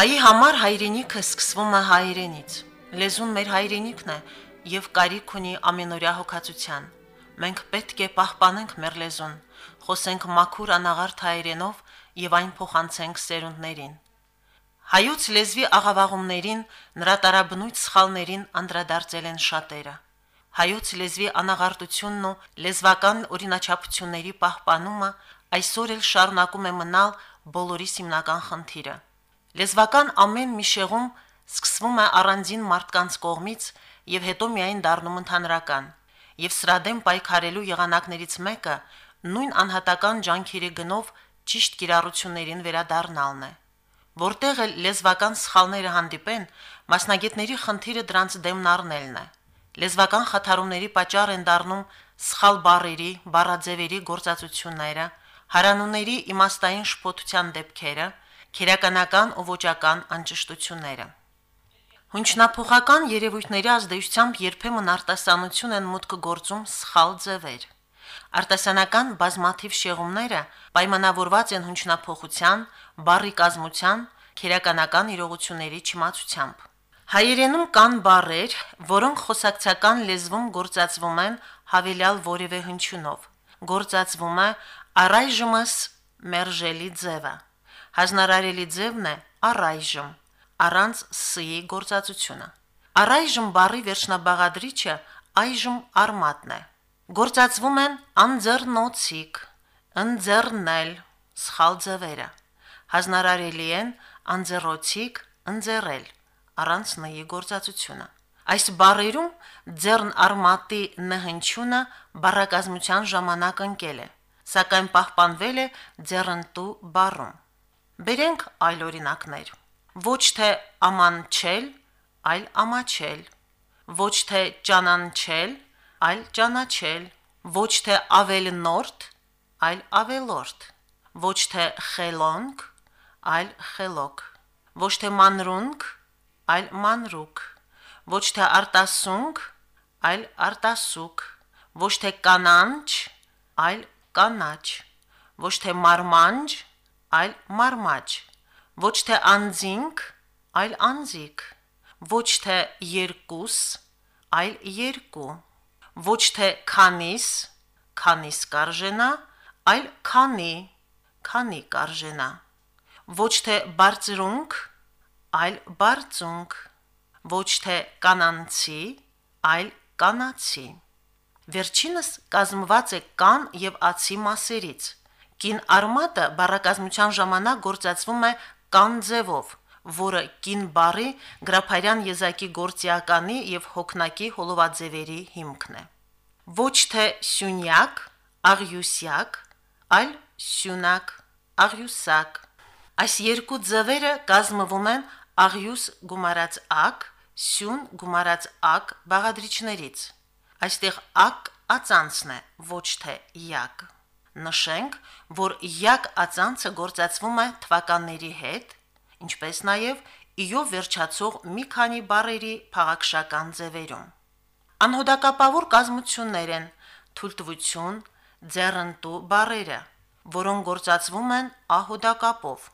Հայի համար հայրենիքը սկսվում է հայրենից։ Լեզուն մեր հայրենիքն է եւ կարիք ունի ամենօրյա հոգացության։ Մենք պետք է պահպանենք մեր լեզուն, խոսենք մաքուր անաղարտ հայերենով եւ այն փոխանցենք սերունդներին։ Հայոց լեզվի աղավաղումներին, նրա տարաբնույթ սխալներին անդրադարձել են շատերը։ Հայոց լեզվի անաղարտությունն ու լեզվական օրինաչափությունների պահպանումը այսօր էլ շարունակում է մնալ բոլորիս հիմնական խնդիրը։ Լեզվական ամեն մի շեղում սկսվում է առանձին մարդկանց կողմից եւ հետո միայն դառնում ընդհանրական։ Եվ սրա դեմ պայքարելու եղանակներից մեկը նույն անհատական ջանքերի գնով ճիշտ կիրառություններին վերադառնալն է։ Որտեղ էլ լեզվական սխալները հանդիպեն, մասնագետների խնդիրը դրանց դեմն առնելն է։ Լեզվական խաթարումների պատճառ են դառնում սխալ բառերի, բառաձևերի գործածությունները, հարանունների իմաստային շփոթության դեպքերը, քերականական ու ոճական անճշտությունները։ Հունչնափոխական երևույթների ազդեցությամբ երբեմն արտասանություն են մուտք գործում սխալ ձևեր։ Արտասանական բազմաթիվ շեղումները պայմանավորված են հունչնափոխության, բառի կազմության, քերականական իրողությունների չիմացությամբ։ Հայերենում կան բառեր, որոնք խոսակցական լեզվում գործածվում են հավելյալ որևէ հնչյունով։ Գործածվում է առայժմս մերժելի ձևը։ Հանրարարելի ձևն է առայժմ առանց սի գործածությունը։ Առայժմ բարի վերջնաբաղադրիչը այժմ արմատն է։ Գործածվում են անձեռնոցիկ, ընձեռնել, սխալ ձևերը։ Հանրարարելի են անձեռոցիկ, ընձեռել առանց նի գործածությունը։ Այս բարերում ձեռն արմատի նհնչյունը բառակազմության ժամանակ ընկել է, սակայն պահպանվել է ձեռնտու բառում։ Բերենք այլ օրինակներ ոչ թե ամանչել, այլ ամաչել, ոչ թե ճանանչել, այլ ճանաչել, ոչ թե ավելնորդ, այլ ավելորդ, ոչ թե խելոնք, այլ խելոք, ոչ թե մանրունք, այլ մանրուկ, ոչ թե արտասունք, այլ արտասուկ, ոչ թե կանանչ, այլ կանաչ, ոչ թե մարմանջ, այլ մարմաջ, ոչ թե անձինք, այլ անձիկ, ոչ թե երկուս, այլ երկու, ոչ թե քանիս, քանիս կարժենա, այլ քանի, քանի կարժենա, ոչ թե բարձրունք, այլ բարձունք, ոչ թե կանանցի, այլ կանացի։ Վերջինս կազմված է կան եւ ացի մասերից։ Կին արմատը բառակազմության ժամանակ գործածվում է կան ձևով, որը կին բարի գրափարյան եզակի գործիականի եւ հոգնակի հոլովաձևերի հիմքն է։ Ոչ թե սյունյակ, աղյուսյակ, այլ սյունակ, աղյուսակ։ Այս երկու ձևերը կազմվում են աղյուս գումարած ակ, սյուն գումարած ակ բաղադրիչներից։ Այստեղ ակ ածանցն է, ոչ թե յակ։ Նշենք, որ յակ ածանցը գործածվում է թվականների հետ, ինչպես նաև իով վերջացող մի քանի բառերի փաղաքշական ձևերում։ Անհոդակապավոր կազմություններ են թույլտվություն, ձեռնտու բառերը, որոնք գործածվում են ահոդակապով,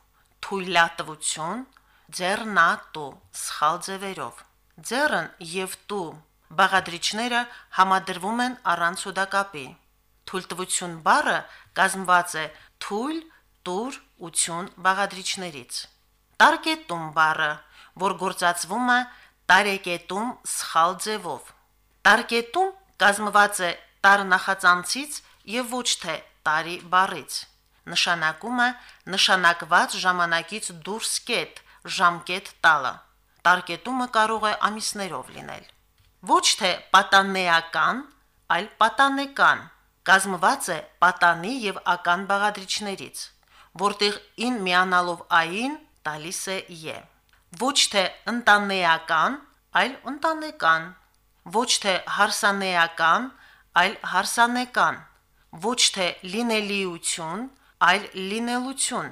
թույլատվություն, ձեռնատու սխալ ձևերով։ Ձեռն եւ տու բաղադրիչները համադրվում են առանց հոդակապի։ Թույլտվություն բառը կազմված է թույլ, տուր, ություն բաղադրիչներից։ Տարկետում բառը, որ գործածվում է տարեկետում սխալ ձևով։ Տարկետում կազմված է տար նախածանցից եւ ոչ թե տարի բառից։ Նշանակում է նշանակված ժամանակից դուրս կետ, ժամկետ տալը։ Տարկետումը կարող է ամիսներով լինել։ Ոչ թե պատանեական, այլ պատանեկան կազմված է պատանի եւ ական բաղադրիչներից, որտեղ ին միանալով ային տալիս է ե։ Ոչ թե ընտանեական, այլ ընտանեկան, ոչ թե հարսանեական, այլ հարսանեկան, ոչ թե լինելիություն, այլ լինելություն,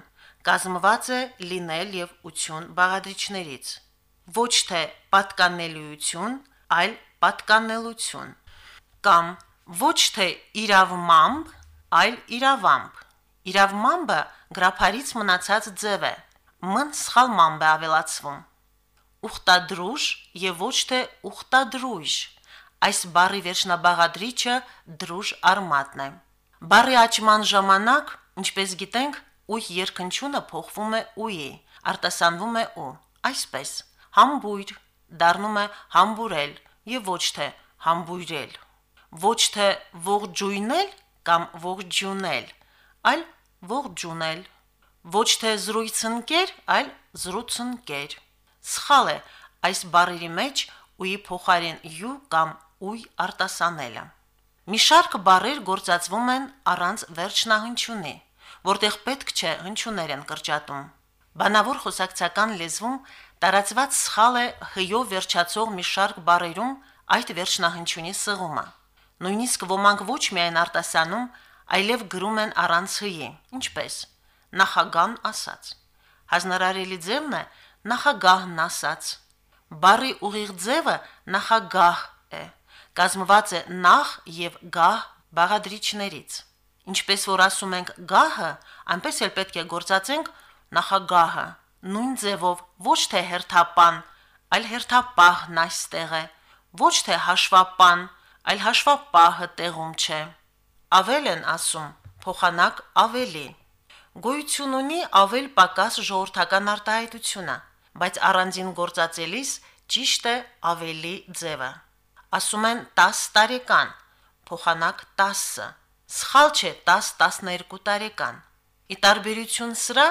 կազմված է լինել եւ ություն բաղադրիչներից։ Ոչ թե պատկանելիություն, այլ պատկանելություն կամ ոչ թե իրավմամբ, այլ իրավամբ։ Իրավմամբը գրափարից մնացած ձև է։ մ-ն սխալ մամբ է ավելացվում։ Ուխտադրուժ եւ ոչ թե ուխտադրույժ։ Այս բառի վերջնաբաղադրիչը դրուժ արմատն է։ Բառի աճման ժամանակ, ինչպես գիտենք, ուй երկնչյունը փոխվում է ուի, արտասանվում է ու։ Այսպես, համբույր դառնում է համբուրել եւ ոչ թե համբույրել։ Ոչ թե ողջույնել կամ ողջունել, այլ ողջունել։ Ոչ թե զրույցընկեր, այլ զրուցընկեր։ Սխալ է այս բառերի մեջ ուի փոխարեն յու կամ ուй արտասանելը։ Մի շարք բառեր գործածվում են առանց վերջնահնչյունի, որտեղ պետք չէ հնչյուններ են կրճատում։ Բանավոր խոսակցական լեզվում տարածված սխալ է հյով վերջացող մի շարք բառերում այդ վերջնահնչյունի սղումը։ Նույնիսկ ոմանք ոչ միայն արտասանում, այլև գրում են առանց հյի, ինչպես նախագահն ասաց։ Հանրարարելի ձևն է նախագահն ասաց։ Բարի ուղիղ ձևը նախագահ է։ Կազմված է նախ եւ գահ բաղադրիչներից։ Ինչպես որ ասում ենք գահը, այնպես էլ պետք է գործածենք նախագահը։ Նույն ձևով ոչ թե հերթապան, այլ հերթապահն այստեղ է։ Ոչ թե հաշվապան, այլ հաշվապահը տեղում չէ։ Ավել են ասում, փոխանակ ավելի։ Գոյություն ունի ավել պակաս ժողովրդական արտահայտությունը, բայց առանձին գործածելիս ճիշտ է ավելի ձևը։ Ասում են 10 տարեկան, փոխանակ 10-ը։ Սխալ չէ 10-12 տարեկան։ Ի տարբերություն սրա,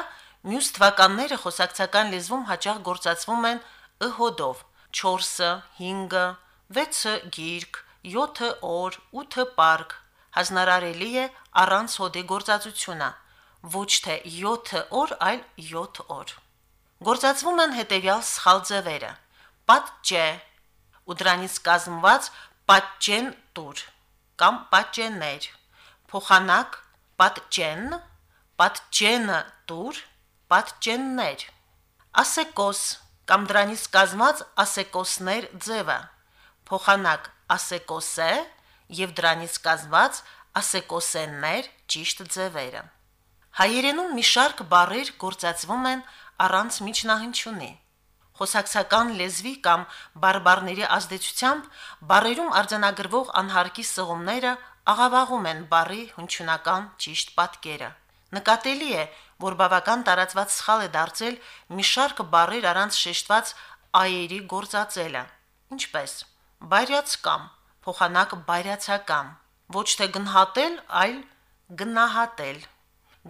մյուս թվականները խոսակցական լեզվում հաճախ գործածվում են ըհոդով 4-ը, 5-ը, 6-ը գիրք, 7-ը օր, 8-ը պարկ։ Հանրարարելի է առանց հոդի գործածությունը ոչ թե 7 օր, այլ 7 օր։ Գործածվում են հետևյալ սխալ ձևերը. պատճե, ու դրանից կազմված պատճեն տուր կամ պատճեններ, փոխանակ պատճեն, պատճենը տուր, պատճեններ, ասեկոս կամ դրանից կազմված ասեկոսներ ձևը, փոխանակ ասեկոսե եւ դրանից կազմված ասեկոսեններ ճիշտ ձևերը։ Հայերենում մի շարք բառեր գործածվում են առանց միջնահնչյունի։ Խոսակցական լեզվի կամ բարբառների ազդեցությամբ բառերում արձանագրվող անհարկի սղումները աղավաղում են բառի հնչյունական ճիշտ պատկերը։ Նկատելի է, որ բավական տարածված սխալ է դարձել մի շարք բառեր առանց շեշտված այերի գործածելը։ Ինչպես. Բայրացկամ, փոխանակ բայրացակամ, ոչ թե գնահատել, այլ գնահատել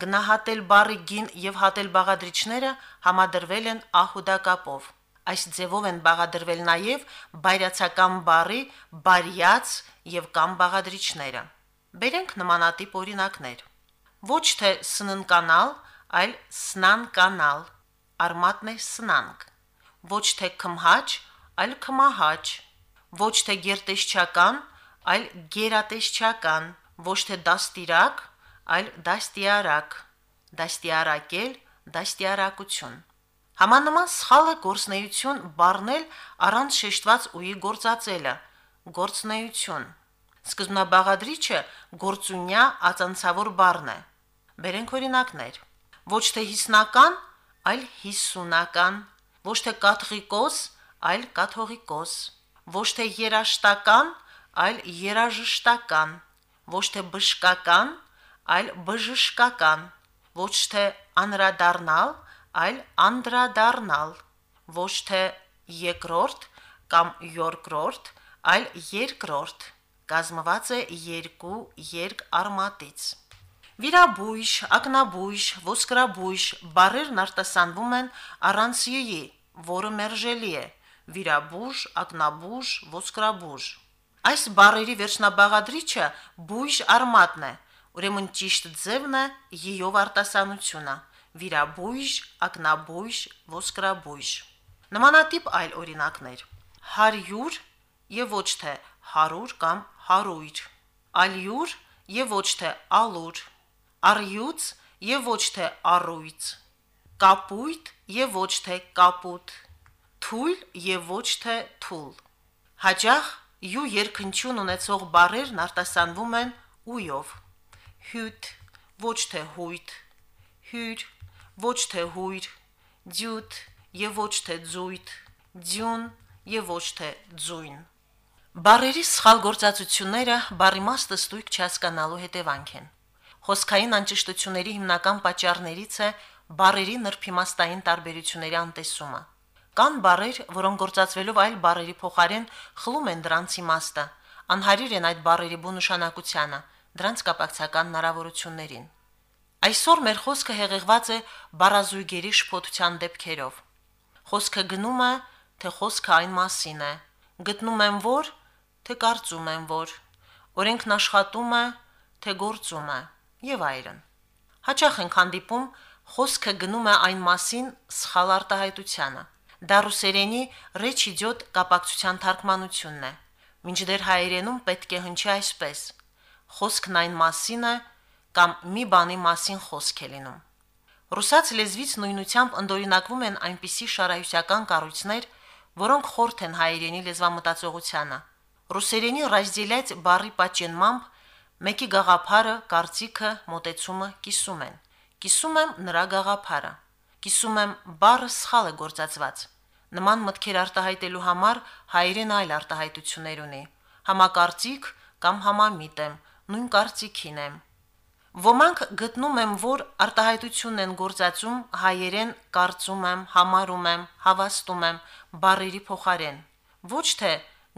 Գնահատել բառի գին եւ հատել բաղադրիչները համադրվել են ահուդակապով։ Այս ձևով են բաղադրվել նաեւ բայրացական բառի բարյաց եւ կամ բաղադրիչները։ Բերենք նմանատիպ օրինակներ։ Ոչ թե սննկանալ, այլ սնանկանալ։ Արմատն է սնանք։ Ոչ թե քմհաչ, այլ քմահաչ։ Ոչ թե գերտեսչական, այլ գերատեսչական։ Ոչ թե դաստիրակ, այլ դաստիարակ, դաստիարակել, դաստիարակություն։ Համանման սխալ է գործնեություն բառնել առանց շեշտված ուի գործածելը, գործնեություն։ Սկզբնաբաղադրիչը գործունյա ածանցավոր բառն է։ Բերենք օրինակներ։ Ոչ թե հիսնական, այլ հիսունական, ոչ թե կաթողիկոս, այլ կաթողիկոս, ոչ թե երաշտական, այլ երաժշտական, ոչ թե բժշկական, այլ բժշկական, ոչ թե անրադառնալ, այլ անդրադառնալ, ոչ թե երկրորդ կամ երկրորդ, այլ երկրորդ, կազմված է երկու երկ արմատից։ Վիրաբույժ, ակնաբույժ, ոսկրաբույժ բառերն արտասանվում են առանց յուի, որը մերժելի է։ Վիրաբույժ, ակնաբույժ, ոսկրաբույժ։ Այս բառերի վերջնաբաղադրիչը բույժ արմատն է, Ուրեմն ճիշտ ձևն է յով արտասանությունը՝ վիրաբույժ, ակնաբույժ, ոսկրաբույժ։ Նմանատիպ այլ օրինակներ. հարյուր եւ ոչ թե հարուր կամ հարույր, ալյուր եւ ոչ թե ալուր, արյուծ եւ ոչ թե առույց, կապույտ եւ ոչ թե կապուտ, թույլ եւ ոչ թե թուլ։ Հաջող յու երկնչուն ունեցող բառերն արտասանվում են ույով հյութ, ոչ թե հույթ, հյուր, ոչ թե հույր, դյութ եւ ոչ թե ձույթ, ձյուն եւ ոչ թե ձույն։ Բարերի սխալ գործածությունները բարի մաստը ստույգ չհասկանալու հետևանք են։ Խոսքային անճշտությունների հիմնական պատճառներից է բարերի նրբիմաստային տարբերությունների անտեսումը։ Կան բարեր, որոնք գործածվելով այլ բարերի փոխարեն խլում են դրանց իմաստը, անհարիր են այդ բարերի բուն նշանակությանը, դրանց կապակցական հնարավորություններին։ Այսօր մեր խոսքը հեղեղված է բարազույգերի շփոթության դեպքերով։ Խոսքը գնում է, թե խոսքը այն մասին է։ Գտնում եմ որ, թե կարծում եմ որ։ Օրենքն աշխատում է, թե գործում է, եւ այլն։ Հաճախ ենք հանդիպում խոսքը գնում է այն մասին սխալ արտահայտությանը։ Դա ռուսերենի ռեչ իդիոտ կապակցության թարգմանությունն է։ Մինչդեռ հայերենում պետք է հնչի այսպես. խոսքն այն մասին է, կամ մի բանի մասին խոսք է լինում։ Ռուսաց լեզվից նույնությամբ ընդօրինակվում են այնպիսի շարահյուսական կառույցներ, որոնք խորթ են հայերենի լեզվամտածողությանը։ Ռուսերենի ռազդիլյաց բարի պատճենմամբ մեկի գաղափարը, կարծիքը, մոտեցումը կիսում են։ Կիսում եմ նրա գաղափարը։ Կիսում եմ բառը սխալ է գործածված։ Նման մտքեր արտահայտելու համար հայերեն այլ արտահայտություններ ունի։ Համակարծիք կամ համամիտ եմ, նույն կարծիքին եմ, Ոմանք գտնում եմ, որ արտահայտությունն են գործածում հայերեն կարծում եմ, համարում եմ, հավաստում եմ բարերի փոխարեն։ Ոչ թե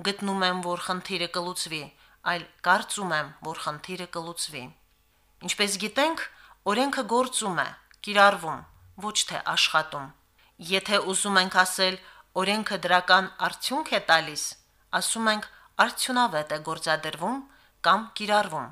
գտնում եմ, որ խնդիրը կլուծվի, այլ կարծում եմ, որ խնդիրը կլուծվի։ Ինչպես գիտենք, օրենքը գործում է, կիրառվում, ոչ թե աշխատում։ Եթե ուզում ենք ասել, օրենքը դրական արդյունք է տալիս, ասում ենք արդյունավետ է գործադրվում կամ կիրառվում։